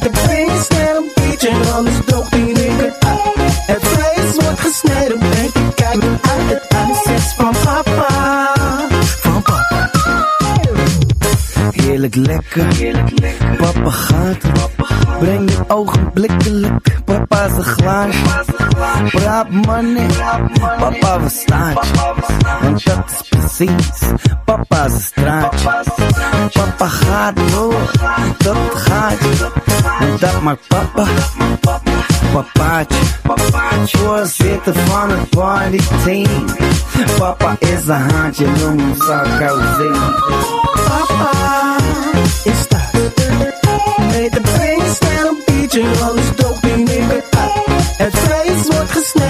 Met de freestyle een beetje alles dope die het vlees wordt gesneden en ik kijk uit het ijs van papa. Van papa. Heerlijk lekker, heerlijk lekker. Papa gaat, breng je ogenblikkelijk. Papa is een glaasje, praat money. Papa we staan want dat is precies papa's straatje. Papa gaat door, dat gaat je, want dat maakt papa. Papaatje, voorzitter van het partyteam. Papa is een haantje, noem hem Sarkozy. Papa is thuis. Met de freestyle een beetje, alles dope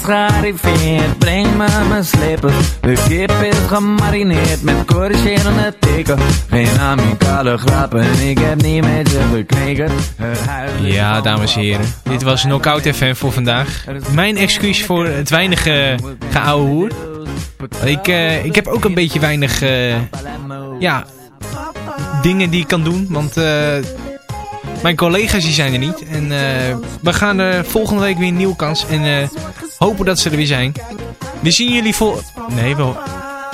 Is gearriveerd. Breng me mijn slippers. De kip is gemarineerd met corrigerende tikken. Geen amicale grappen. Ik heb niet met je is Ja, dames en heren. Dit was Knockout FM voor vandaag. Mijn excuus voor het weinige geouwe hoer. Ik, eh, ik heb ook een beetje weinig eh, ja, dingen die ik kan doen. Want eh, mijn collega's die zijn er niet. En eh, we gaan er volgende week weer een nieuwe kans. En eh, hopen dat ze er weer zijn. We zien jullie vol... Nee, wel...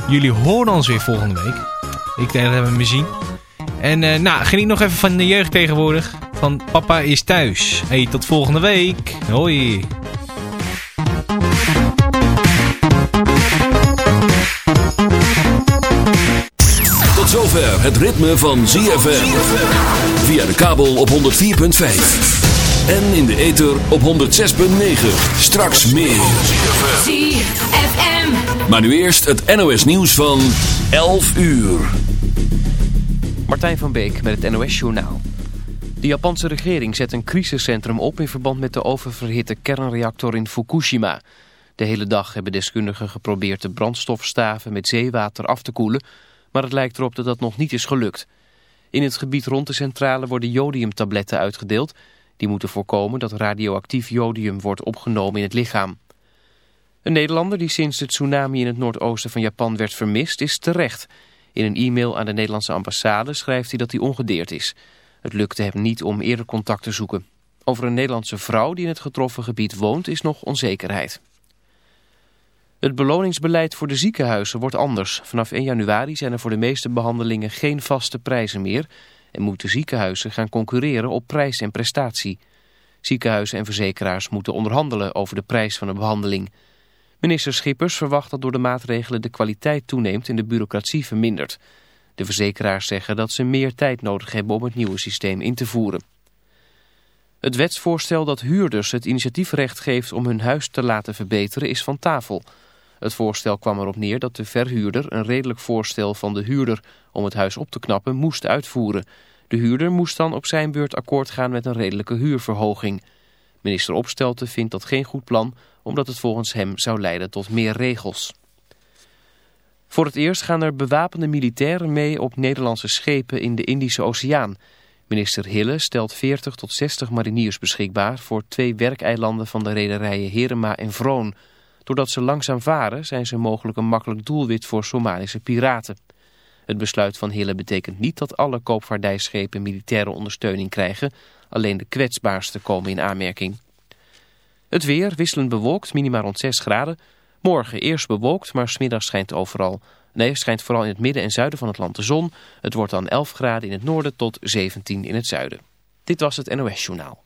Jullie horen ons weer volgende week. Ik denk dat we me zien. En eh, nou, geniet nog even van de jeugd tegenwoordig. Van papa is thuis. Hey, tot volgende week. Hoi. Tot zover het ritme van ZFM. Via de kabel op 104.5. En in de ether op 106.9. Straks meer. ZFM. Maar nu eerst het NOS nieuws van 11 uur. Martijn van Beek met het NOS-journaal. De Japanse regering zet een crisiscentrum op in verband met de oververhitte kernreactor in Fukushima. De hele dag hebben deskundigen geprobeerd de brandstofstaven met zeewater af te koelen, maar het lijkt erop dat dat nog niet is gelukt. In het gebied rond de centrale worden jodiumtabletten uitgedeeld. Die moeten voorkomen dat radioactief jodium wordt opgenomen in het lichaam. Een Nederlander die sinds de tsunami in het noordoosten van Japan werd vermist is terecht. In een e-mail aan de Nederlandse ambassade schrijft hij dat hij ongedeerd is. Het lukte hem niet om eerder contact te zoeken. Over een Nederlandse vrouw die in het getroffen gebied woont is nog onzekerheid. Het beloningsbeleid voor de ziekenhuizen wordt anders. Vanaf 1 januari zijn er voor de meeste behandelingen geen vaste prijzen meer... en moeten ziekenhuizen gaan concurreren op prijs en prestatie. Ziekenhuizen en verzekeraars moeten onderhandelen over de prijs van een behandeling... Minister Schippers verwacht dat door de maatregelen de kwaliteit toeneemt en de bureaucratie vermindert. De verzekeraars zeggen dat ze meer tijd nodig hebben om het nieuwe systeem in te voeren. Het wetsvoorstel dat huurders het initiatiefrecht geeft om hun huis te laten verbeteren is van tafel. Het voorstel kwam erop neer dat de verhuurder een redelijk voorstel van de huurder om het huis op te knappen moest uitvoeren. De huurder moest dan op zijn beurt akkoord gaan met een redelijke huurverhoging. Minister Opstelten vindt dat geen goed plan, omdat het volgens hem zou leiden tot meer regels. Voor het eerst gaan er bewapende militairen mee op Nederlandse schepen in de Indische Oceaan. Minister Hille stelt 40 tot 60 mariniers beschikbaar voor twee werkeilanden van de rederijen Herema en Vroon. Doordat ze langzaam varen zijn ze mogelijk een makkelijk doelwit voor Somalische piraten. Het besluit van Hille betekent niet dat alle koopvaardijschepen militaire ondersteuning krijgen. Alleen de kwetsbaarste komen in aanmerking. Het weer wisselend bewolkt, minimaal rond 6 graden. Morgen eerst bewolkt, maar smiddags schijnt overal. Nee, schijnt vooral in het midden en zuiden van het land de zon. Het wordt dan 11 graden in het noorden tot 17 in het zuiden. Dit was het NOS Journaal.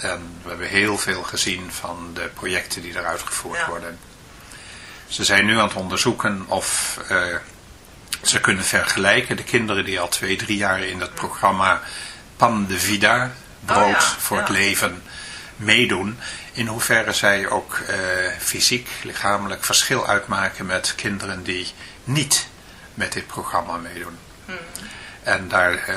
En we hebben heel veel gezien van de projecten die eruit gevoerd ja. worden. Ze zijn nu aan het onderzoeken of ze kunnen vergelijken. De kinderen die al twee, drie jaar in het programma Pan de Vida, brood oh ja, voor het leven, meedoen. In hoeverre zij ook uh, fysiek, lichamelijk verschil uitmaken met kinderen die niet met dit programma meedoen. Hmm. En daar uh,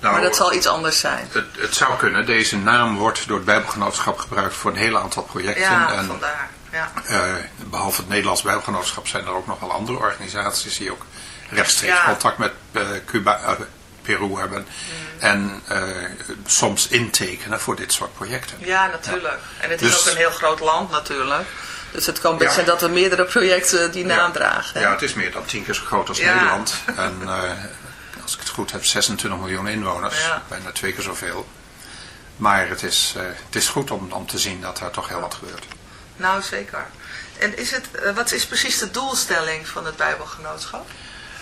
Nou, maar dat zal iets anders zijn. Het, het zou kunnen. Deze naam wordt door het Bijbelgenootschap gebruikt voor een heel aantal projecten. Ja, en vandaar. Ja. eh, behalve het Nederlands Bijbelgenootschap zijn er ook nog wel andere organisaties die ook rechtstreeks Ja. contact met eh, Cuba, eh, Peru hebben. En eh, soms intekenen voor dit soort projecten. ja, natuurlijk. En het is Dus- ook een heel groot land natuurlijk. Dus het kan best zijn dat er meerdere projecten die naam Ja. dragen. Ja, het is meer dan tien keer zo groot als. Nederland. En eh, als ik het goed heb, 26 miljoen inwoners. Ja. Bijna twee keer zoveel. Maar het is, eh, het is goed om, om te zien dat er toch heel wat gebeurt. Nou, zeker. En is het, eh, wat is precies de doelstelling van het Bijbelgenootschap?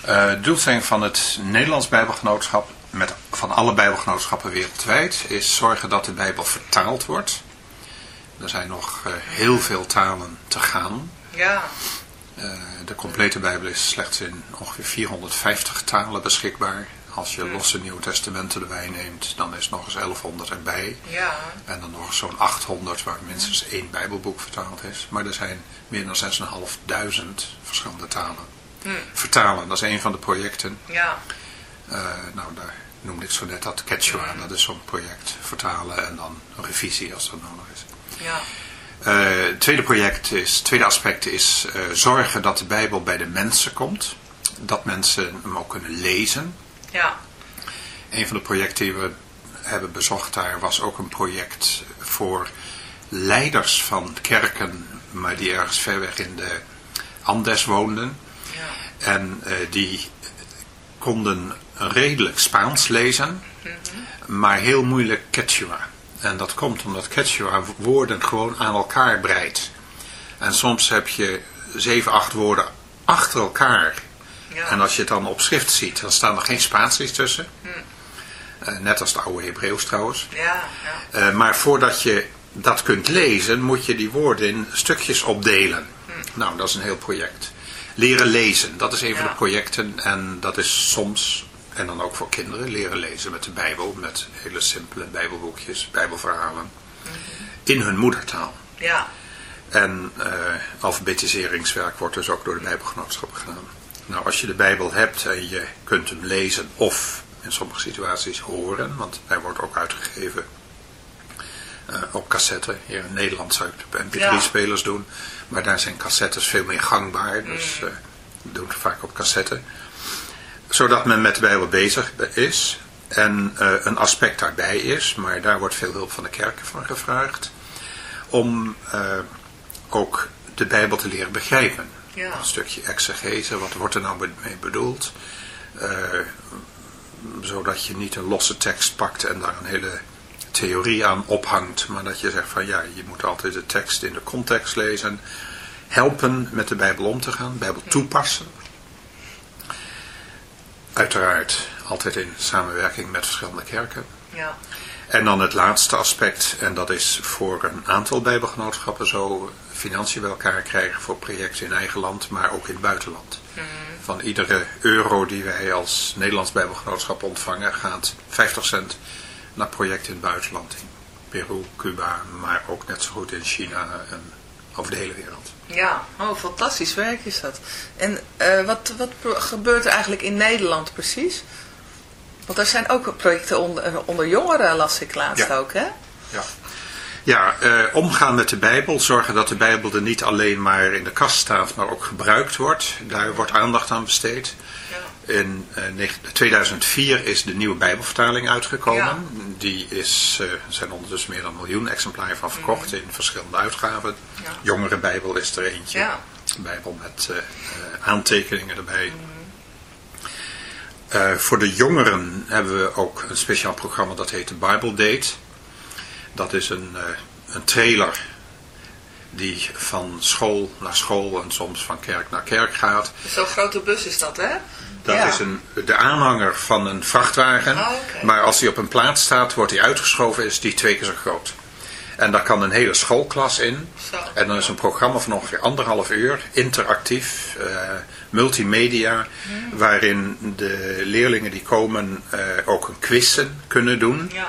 De doelstelling van het Nederlands Bijbelgenootschap, met, van alle Bijbelgenootschappen wereldwijd, is zorgen dat de Bijbel vertaald wordt. Er zijn nog heel veel talen te gaan. Ja, de complete Bijbel is slechts in ongeveer 450 talen beschikbaar. Als je losse Nieuwe Testamenten erbij neemt, dan is nog eens 1100 erbij. ja, En dan nog zo'n 800 waar minstens één Bijbelboek vertaald is. Maar er zijn meer dan 6.500 verschillende talen. Hm. Vertalen, dat is een van de projecten. ja, Eh, nou, daar noemde ik zo net dat Quechua, dat is zo'n project. Vertalen en dan een revisie als dat nodig is. ja, Eh, het tweede project is, het tweede aspect is eh, zorgen dat de Bijbel bij de mensen komt. Dat mensen hem ook kunnen lezen. Ja, Een van de projecten die we hebben bezocht daar was ook een project voor leiders van kerken, maar die ergens ver weg in de Andes woonden. ja. En eh, die konden redelijk Spaans lezen, maar heel moeilijk Quechua. En dat komt omdat Quechua woorden gewoon aan elkaar breidt. En soms heb je zeven, acht woorden achter elkaar. Ja. En als je het dan op schrift ziet, dan staan er geen spaties tussen. Eh, net als de oude Hebreeuws trouwens. ja, ja. Eh, maar voordat je dat kunt lezen, moet je die woorden in stukjes opdelen. Nou, dat is een heel project. Leren lezen, dat is een van de projecten. En dat is soms, en dan ook voor kinderen, leren lezen met de Bijbel. Met hele simpele Bijbelboekjes, Bijbelverhalen. In hun moedertaal. ja. En eh, alfabetiseringswerk wordt dus ook door de Bijbelgenootschappen gedaan. Nou, als je de Bijbel hebt en je kunt hem lezen of in sommige situaties horen, want hij wordt ook uitgegeven eh, op cassette. Hier in Nederland zou het op mp3-spelers doen, maar daar zijn cassettes veel meer gangbaar, dus eh we doen het vaak op cassette. Zodat men met de Bijbel bezig is en eh, een aspect daarbij is, maar daar wordt veel hulp van de kerken van gevraagd, om ook de Bijbel te leren begrijpen. Ja. Een stukje exegese, wat wordt er nou mee bedoeld? Eh, zodat je niet een losse tekst pakt en daar een hele theorie aan ophangt, maar dat je zegt van ja, je moet altijd de tekst in de context lezen, helpen met de Bijbel om te gaan, Bijbel toepassen. Uiteraard altijd in samenwerking met verschillende kerken. ja. En dan het laatste aspect, en dat is voor een aantal bijbelgenootschappen zo financiën bij elkaar krijgen voor projecten in eigen land, maar ook in het buitenland. Van iedere euro die wij als Nederlands bijbelgenootschap ontvangen, gaat 50 cent naar projecten in het buitenland. In Peru, Cuba, maar ook net zo goed in China en over de hele wereld. Ja, oh, fantastisch werk is dat. En eh, wat, wat gebeurt er eigenlijk in Nederland precies? Want er zijn ook projecten onder, onder jongeren, las ik laatst Ja. ook, hè? Ja. Ja, eh, omgaan met de Bijbel. Zorgen dat de Bijbel er niet alleen maar in de kast staat, maar ook gebruikt wordt. Daar wordt aandacht aan besteed. Ja. In eh, 2004 is de nieuwe Bijbelvertaling uitgekomen. Ja. Die is, eh, er zijn ondertussen meer dan een miljoen exemplaren van verkocht in verschillende uitgaven. Mhm. Ja. Jongere Bijbel is er eentje. Ja. Bijbel met eh, eh, aantekeningen erbij. Eh, voor de jongeren hebben we ook een speciaal programma dat heet de Bible Date. Dat is een, eh, een trailer die van school naar school en soms van kerk naar kerk gaat. Zo'n grote bus is dat, hè? Dat Ja. is een, de aanhanger van een vrachtwagen. Ah, oké. Maar als die op een plaats staat, wordt die uitgeschoven, is die twee keer zo groot. En daar kan een hele schoolklas in. Zo. En dan is een programma van ongeveer anderhalf uur, interactief, eh, multimedia, Hmm. waarin de leerlingen die komen eh, ook een quizzen kunnen doen. Ja.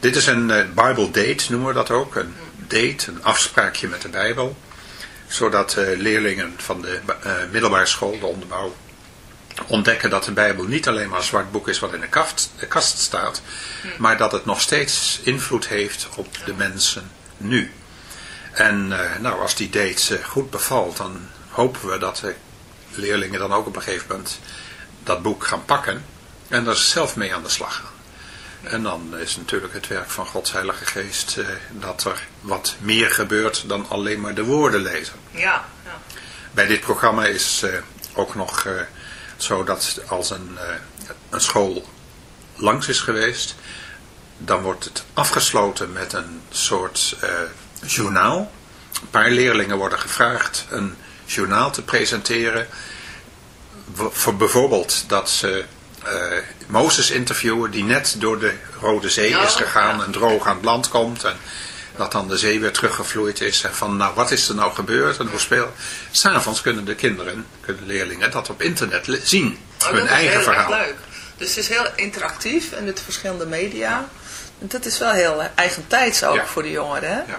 Dit is een eh, Bible date, noemen we dat ook. Een date, een afspraakje met de Bijbel. Zodat eh, leerlingen van de eh, middelbare school, de onderbouw, ontdekken dat de Bijbel niet alleen maar een zwart boek is wat in de kast, de kast staat, maar dat het nog steeds invloed heeft op de mensen nu. En nou, als die date goed bevalt, dan hopen we dat de leerlingen dan ook op een gegeven moment dat boek gaan pakken en daar zelf mee aan de slag gaan. En dan is natuurlijk het werk van Gods Heilige Geest eh, dat er wat meer gebeurt dan alleen maar de woorden lezen. Ja. ja. Bij dit programma is eh, ook nog eh, zo dat als een, eh, een school langs is geweest, dan wordt het afgesloten met een soort eh, journaal. Een paar leerlingen worden gevraagd een journaal te presenteren. Voor bijvoorbeeld dat ze eh, Mozes interviewen die net door de Rode Zee is gegaan en droog aan het land komt. En dat dan de zee weer teruggevloeid is. En van nou wat is er nou gebeurd en hoe speelt. S'avonds kunnen de kinderen, kunnen leerlingen dat op internet zien. Oh, hun eigen verhaal. leuk. Dus het is heel interactief en met verschillende media. En dat is wel heel eh, eigentijds ook Ja. voor de jongeren. Hè? Ja.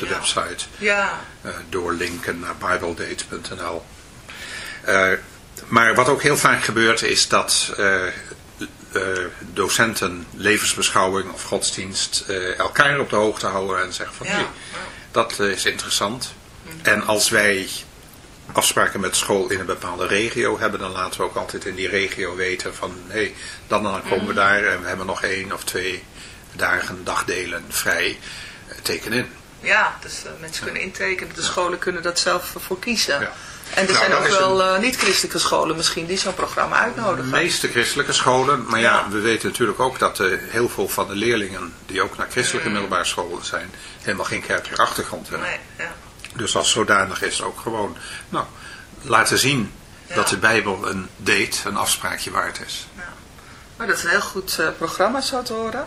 de Ja. website. Ja, eh, doorlinken naar bibledate.nl. Eh, maar wat ook heel vaak gebeurt is dat eh, docenten levensbeschouwing of godsdienst elkaar op de hoogte houden en zeggen van Ja. hey, dat is interessant. En als wij afspraken met school in een bepaalde regio hebben, dan laten we ook altijd in die regio weten van hé, hey, dan dan komen we daar en we hebben nog één of twee dagen, dagdelen vrij. Teken in. Ja dus eh, mensen kunnen intekenen. De scholen kunnen dat zelf voor kiezen. Ja. En er Nou, zijn ook wel eh, niet-christelijke scholen misschien die zo'n programma De uitnodigen. meeste christelijke scholen, maar ja, Ja. we weten natuurlijk ook dat eh, heel veel van de leerlingen die ook naar christelijke middelbare scholen zijn, helemaal geen kerkelijke achtergrond hebben. Nee, ja. Dus als zodanig is ook gewoon, nou, laten zien Ja. dat de Bijbel een date, een afspraakje waard is. Maar dat is een heel goed eh, programma zo te horen.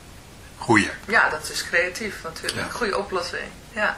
goede. Ja, dat is creatief natuurlijk. Een goede oplossing. Ja.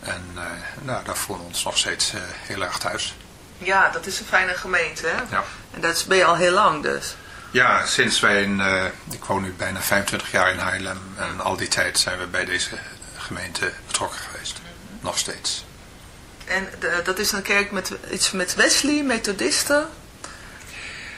En uh, nou, daar voelen we ons nog steeds uh, heel erg thuis. Ja, dat is een fijne gemeente, hè? Ja. En dat ben je al heel lang dus. Ja, sinds wij in, uh, ik woon nu bijna 25 jaar in Haarlem. En al die tijd zijn we bij deze gemeente betrokken geweest. Nog steeds. En de, dat is een kerk met iets met Wesley, methodisten?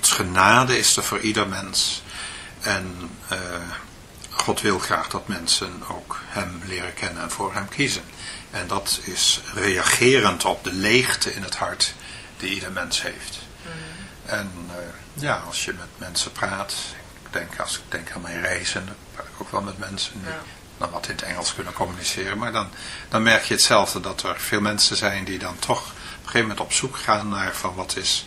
Gods genade is er voor ieder mens. En God wil graag dat mensen ook hem leren kennen en voor hem kiezen. En dat is reagerend op de leegte in het hart die ieder mens heeft. Mm. En uh, ja, als je met mensen praat, ik denk, als ik denk aan mijn reizen, dan praat ik ook wel met mensen die ja. dan wat in het Engels kunnen communiceren. Maar dan, dan merk je hetzelfde, dat er veel mensen zijn die dan toch op een gegeven moment op zoek gaan naar van wat is,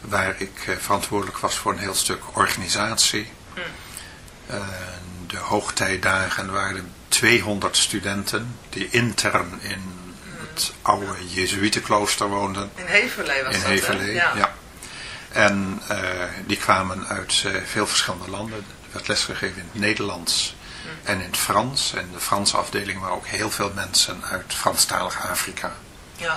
waar ik eh, verantwoordelijk was voor een heel stuk organisatie. Mm. de hoogtijdagen waren 200 studenten die intern in het oude Jezuïetenklooster woonden. In Heverlee was in dat, Heverlee, ja. ja. En uh, die kwamen uit uh, veel verschillende landen. Er werd lesgegeven in het Nederlands, en in het Frans. En de Franse afdeling waren ook heel veel mensen uit Franstalig Afrika. Ja.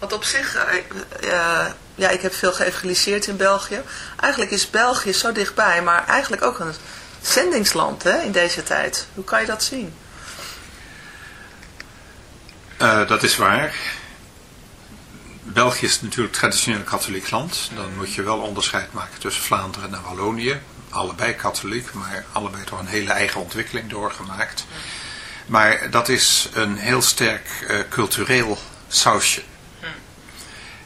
want op zich, uh, uh, ja, ik heb veel geëvangeliseerd in België. Eigenlijk is België zo dichtbij, maar eigenlijk ook een zendingsland hè, in deze tijd. Hoe kan je dat zien? Uh, dat is waar. België is natuurlijk traditioneel katholiek land. Dan moet je wel onderscheid maken tussen Vlaanderen en Wallonië. Allebei katholiek, maar allebei toch een hele eigen ontwikkeling doorgemaakt. Maar dat is een heel sterk cultureel sausje.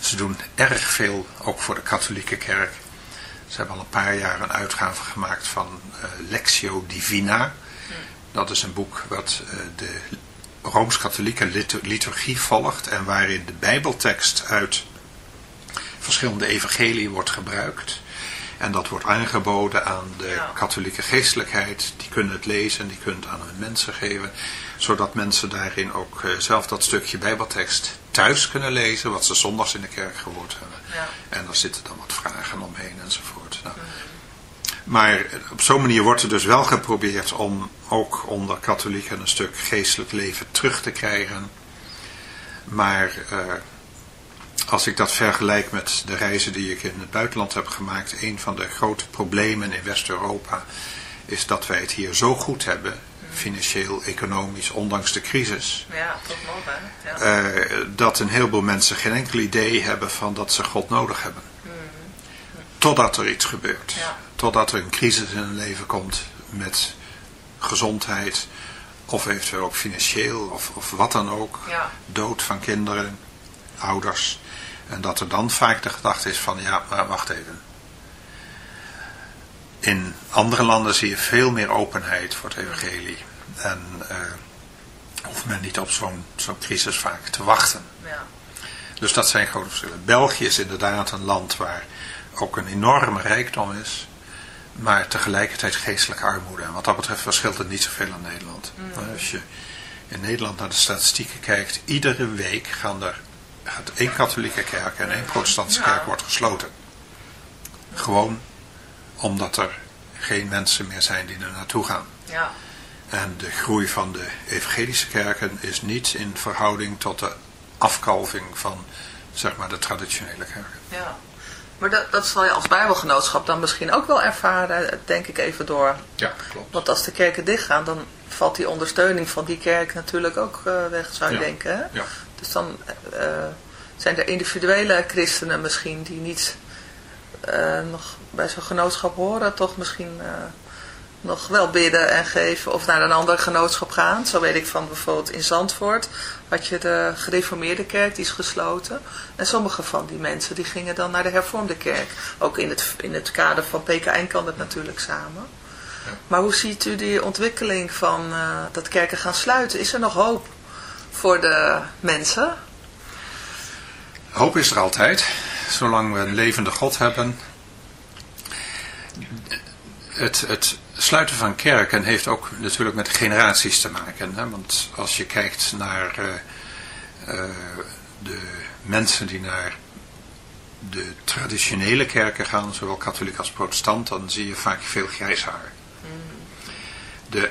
Ze doen erg veel, ook voor de katholieke kerk. Ze hebben al een paar jaar een uitgave gemaakt van uh, Lectio Divina. Dat is een boek wat uh, de Rooms-Katholieke liturgie volgt en waarin de bijbeltekst uit verschillende evangelieën wordt gebruikt. En dat wordt aangeboden aan de ja. katholieke geestelijkheid. Die kunnen het lezen en die kunnen het aan hun mensen geven. Zodat mensen daarin ook uh, zelf dat stukje bijbeltekst thuis kunnen lezen. Wat ze zondags in de kerk gehoord hebben. Ja. En daar zitten dan wat vragen omheen enzovoort. Nou. Maar op zo'n manier wordt er dus wel geprobeerd om ook onder katholieken een stuk geestelijk leven terug te krijgen. Maar uh, als ik dat vergelijk met de reizen die ik in het buitenland heb gemaakt, een van de grote problemen in West-Europa is dat wij het hier zo goed hebben, financieel, economisch, ondanks de crisis. Ja, toch nog hè. Ja. Uh, dat een heleboel mensen geen enkel idee hebben van dat ze God nodig hebben. Mm. Totdat er iets gebeurt. Ja. Totdat er een crisis in hun leven komt met gezondheid, of eventueel ook financieel, of, of wat dan ook. Ja. Dood van kinderen, ouders. En dat er dan vaak de gedachte is van, ja, maar wacht even. In andere landen zie je veel meer openheid voor het evangelie. En uh, hoeft men niet op zo'n zo'n crisis vaak te wachten. Ja. Dus dat zijn grote verschillen. België is inderdaad een land waar ook een enorme rijkdom is. Maar tegelijkertijd geestelijke armoede. En wat dat betreft verschilt het niet zoveel aan Nederland. Mm. Als je in Nederland naar de statistieken kijkt. Iedere week gaan er één katholieke kerk en één protestantse kerk wordt gesloten. Gewoon omdat er geen mensen meer zijn die er naartoe gaan. Ja. En de groei van de evangelische kerken is niet in verhouding tot de afkalving van zeg maar de traditionele kerken. Ja. Maar dat, dat zal je als bijbelgenootschap dan misschien ook wel ervaren, denk ik even door. Ja, klopt. Want als de kerken dichtgaan, dan valt die ondersteuning van die kerk natuurlijk ook uh, weg, zou je ja. denken. Hè? Ja. Dus dan uh, zijn er individuele christenen misschien die niet uh, nog bij zo'n genootschap horen, toch misschien nog wel bidden en geven of naar een ander genootschap gaan. Zo weet ik van bijvoorbeeld in Zandvoort had je de gereformeerde kerk, die is gesloten. En sommige van die mensen die gingen dan naar de hervormde kerk. Ook in het, in het kader van PKN kan dat natuurlijk samen. Maar hoe ziet u die ontwikkeling van uh, dat kerken gaan sluiten? Is er nog hoop voor de mensen? Hoop is er altijd. Zolang we een levende God hebben. Het, het sluiten van kerken heeft ook natuurlijk met generaties te maken. Hè? Want als je kijkt naar uh, uh, de mensen die naar de traditionele kerken gaan, zowel katholiek als protestant, dan zie je vaak veel grijs haar. De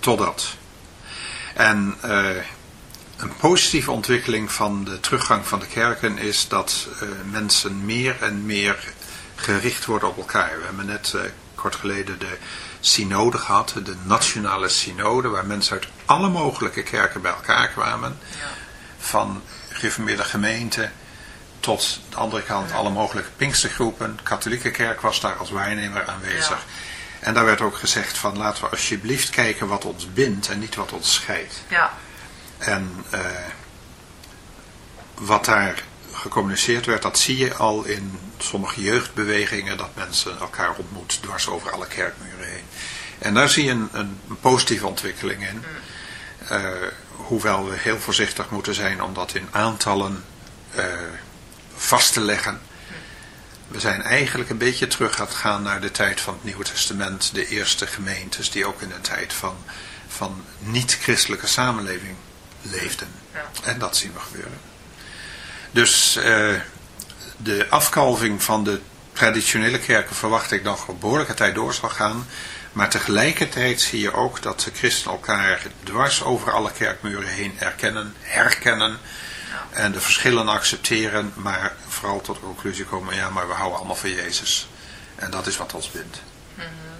Totdat. En uh, een positieve ontwikkeling van de teruggang van de kerken is dat uh, mensen meer en meer gericht worden op elkaar. We hebben net uh, kort geleden de synode gehad, de nationale synode, waar mensen uit alle mogelijke kerken bij elkaar kwamen. Ja. Van gereformeerde gemeenten tot de andere kant alle mogelijke pinkstergroepen. De katholieke kerk was daar als waarnemer aanwezig. Ja. En daar werd ook gezegd van laten we alsjeblieft kijken wat ons bindt en niet wat ons scheidt. Ja. En uh, wat daar gecommuniceerd werd, dat zie je al in sommige jeugdbewegingen, dat mensen elkaar ontmoet dwars over alle kerkmuren heen. En daar zie je een, positieve ontwikkeling in. Uh, hoewel we heel voorzichtig moeten zijn om dat in aantallen uh, vast te leggen. We zijn eigenlijk een beetje terug gaan gaan naar de tijd van het Nieuwe Testament. De eerste gemeentes die ook in een tijd van, van niet-christelijke samenleving leefden. En dat zien we gebeuren. Dus uh, de afkalving van de traditionele kerken verwacht ik nog een behoorlijke tijd door zal gaan. Maar tegelijkertijd zie je ook dat de christenen elkaar dwars over alle kerkmuren heen erkennen, herkennen. En de verschillen accepteren, maar vooral tot de conclusie komen, ja, maar we houden allemaal van Jezus. En dat is wat ons bindt. Mm -hmm.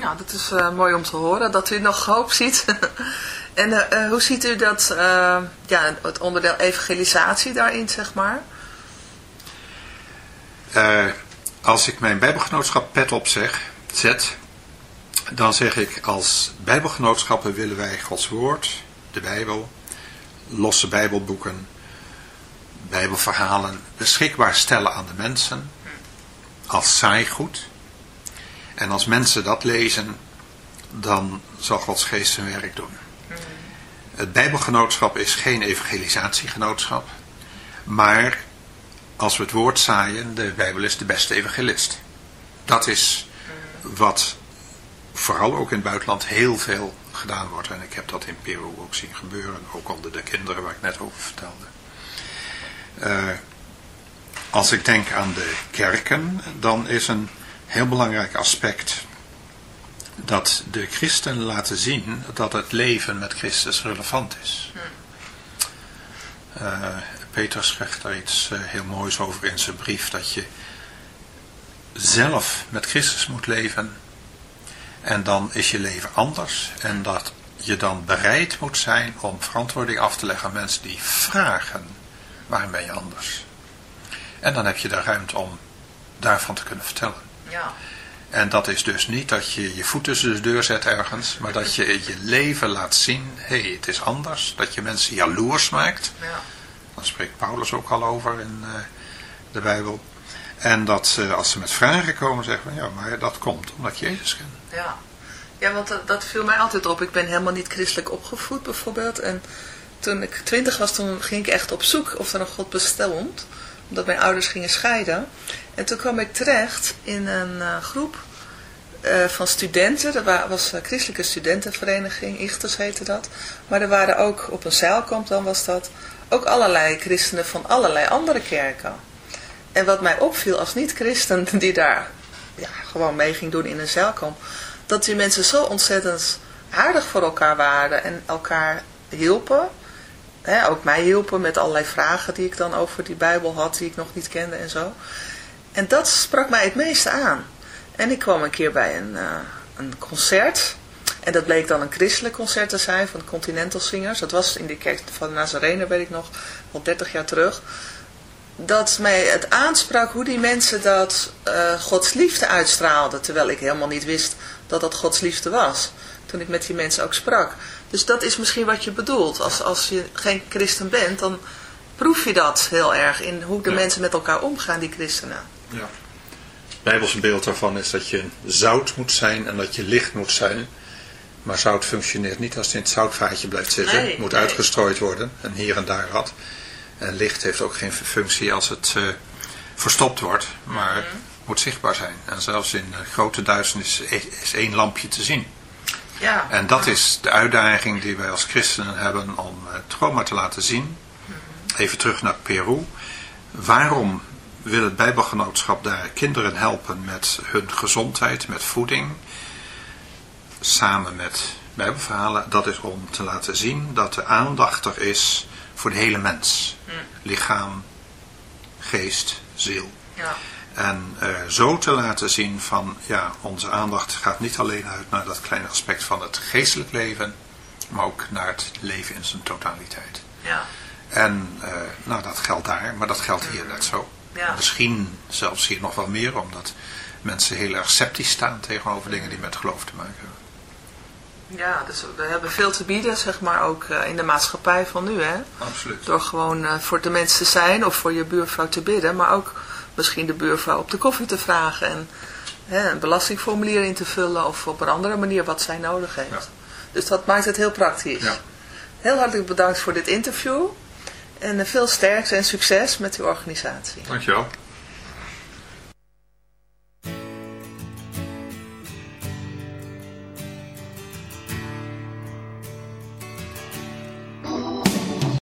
Ja, dat is uh, mooi om te horen, dat u nog hoop ziet. en uh, hoe ziet u dat, uh, ja, het onderdeel evangelisatie daarin, zeg maar? als ik mijn bijbelgenootschap pet op zeg, zet, dan zeg ik als bijbelgenootschappen willen wij Gods woord, de Bijbel, losse bijbelboeken, bijbelverhalen beschikbaar stellen aan de mensen als saaigoed. En als mensen dat lezen, dan zal Gods geest zijn werk doen. Het bijbelgenootschap is geen evangelisatiegenootschap, maar als we het woord zaaien, de Bijbel is de beste evangelist. Dat is wat vooral ook in het buitenland heel veel gedaan wordt. En ik heb dat in Peru ook zien gebeuren, ook onder de kinderen waar ik net over vertelde. Uh, als ik denk aan de kerken, dan is een heel belangrijk aspect dat de christen laten zien dat het leven met Christus relevant is. Uh, Peter schrijft daar iets uh, heel moois over in zijn brief, dat je zelf met Christus moet leven en dan is je leven anders en dat je dan bereid moet zijn om verantwoording af te leggen aan mensen die vragen, waarom ben je anders? En dan heb je de ruimte om daarvan te kunnen vertellen. Ja. En dat is dus niet dat je je voet tussen de deur zet ergens, maar dat je je leven laat zien, hé, hey, het is anders. Dat je mensen jaloers maakt. Ja. Daar spreekt Paulus ook al over in uh, de Bijbel. En dat ze, als ze met vragen komen, zeggen van, ja, maar dat komt omdat je Jezus kent. Ja, ja want dat, dat viel mij altijd op. Ik ben helemaal niet christelijk opgevoed bijvoorbeeld. En toen ik twintig was, toen ging ik echt op zoek of er een God bestond. Omdat mijn ouders gingen scheiden. En toen kwam ik terecht in een uh, groep uh, van studenten. Dat was een christelijke studentenvereniging, Ichters heette dat. Maar er waren ook, op een zeilkamp dan was dat, ook allerlei christenen van allerlei andere kerken. En wat mij opviel als niet-christen die daar ja, gewoon mee ging doen in een zeilkamp, dat die mensen zo ontzettend aardig voor elkaar waren en elkaar hielpen. Ook mij hielpen met allerlei vragen die ik dan over die Bijbel had, die ik nog niet kende en zo. En dat sprak mij het meeste aan. En ik kwam een keer bij een, uh, een concert. En dat bleek dan een christelijk concert te zijn van Continental Singers. Dat was in de kerk van Nazarene, weet ik nog, al 30 jaar terug. Dat mij het aansprak hoe die mensen dat uh, Gods liefde uitstraalden. Terwijl ik helemaal niet wist dat dat Gods liefde was. Toen ik met die mensen ook sprak. Dus dat is misschien wat je bedoelt. Als, als je geen christen bent, dan proef je dat heel erg in hoe de ja. mensen met elkaar omgaan, die christenen. Ja. Het Bijbelse beeld daarvan is dat je zout moet zijn en dat je licht moet zijn. Maar zout functioneert niet als het in het zoutvaatje blijft zitten. Nee, het moet nee. uitgestrooid worden en hier en daar wat. En licht heeft ook geen functie als het uh, verstopt wordt, maar mm -hmm. moet zichtbaar zijn. En zelfs in uh, grote duisternis is, één lampje te zien. Ja. En dat is de uitdaging die wij als christenen hebben om het trauma te laten zien. Even terug naar Peru. Waarom wil het Bijbelgenootschap daar kinderen helpen met hun gezondheid, met voeding, samen met Bijbelverhalen? Dat is om te laten zien dat de aandacht er is voor de hele mens. Lichaam, geest, ziel. Ja. En uh, zo te laten zien van, ja, onze aandacht gaat niet alleen uit naar dat kleine aspect van het geestelijk leven, maar ook naar het leven in zijn totaliteit. Ja. En uh, nou, dat geldt daar, maar dat geldt hier net zo. Ja. Misschien zelfs hier nog wel meer, omdat mensen heel erg sceptisch staan tegenover dingen die met geloof te maken hebben. Ja, dus we hebben veel te bieden, zeg maar, ook uh, in de maatschappij van nu, hè. Absoluut. Door gewoon uh, voor de mensen te zijn of voor je buurvrouw te bidden, maar ook misschien de buurvrouw op de koffie te vragen en hè, een belastingformulier in te vullen of op een andere manier wat zij nodig heeft. Ja. Dus dat maakt het heel praktisch. Ja. Heel hartelijk bedankt voor dit interview en uh, veel sterkte en succes met uw organisatie. Dankjewel.